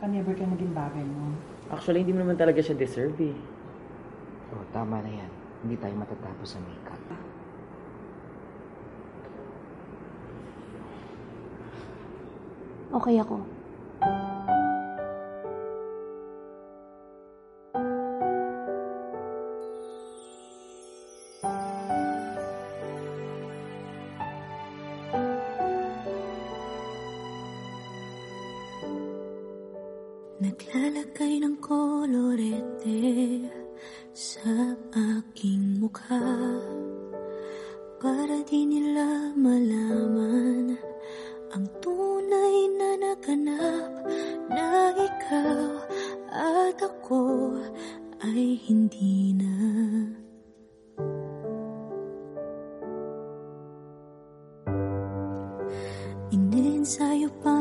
pa-never ka naging bagay mo. Actually, hindi mo naman talaga siya deserve eh. Oh, tama na yan. Hindi tayo matatapos sa makeup. Okay ako. Naglalagay ng kolorete sa aking mukha. Para di nila malaman ang tunay na naganap Na ikaw at ako ay hindi na. Ininsayo pang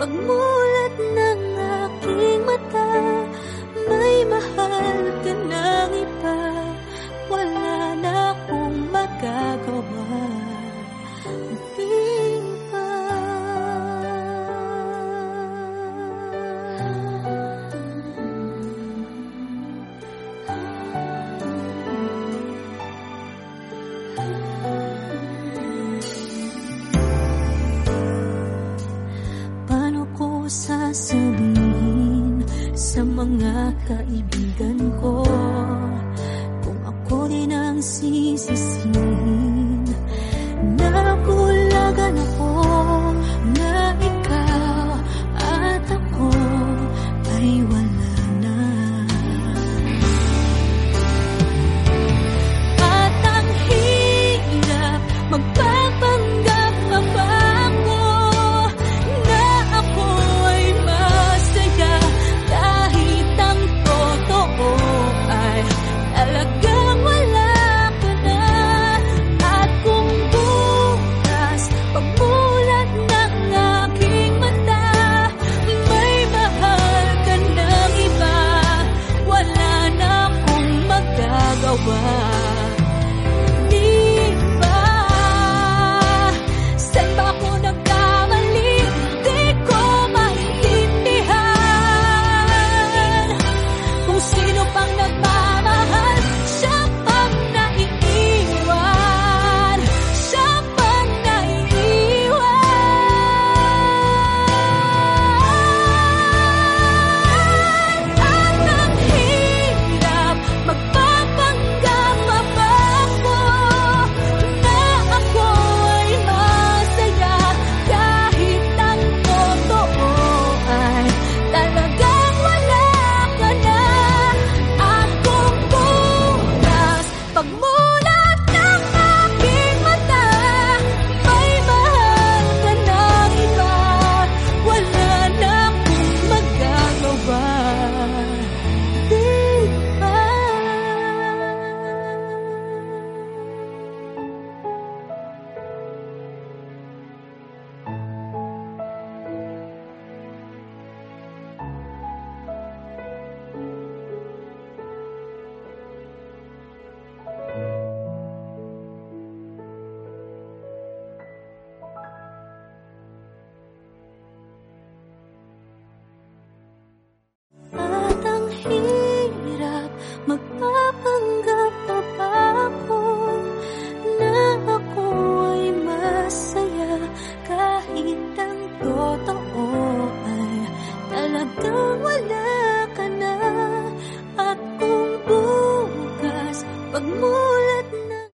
pagmulat ng Ko sasabihin sa mga kaibigan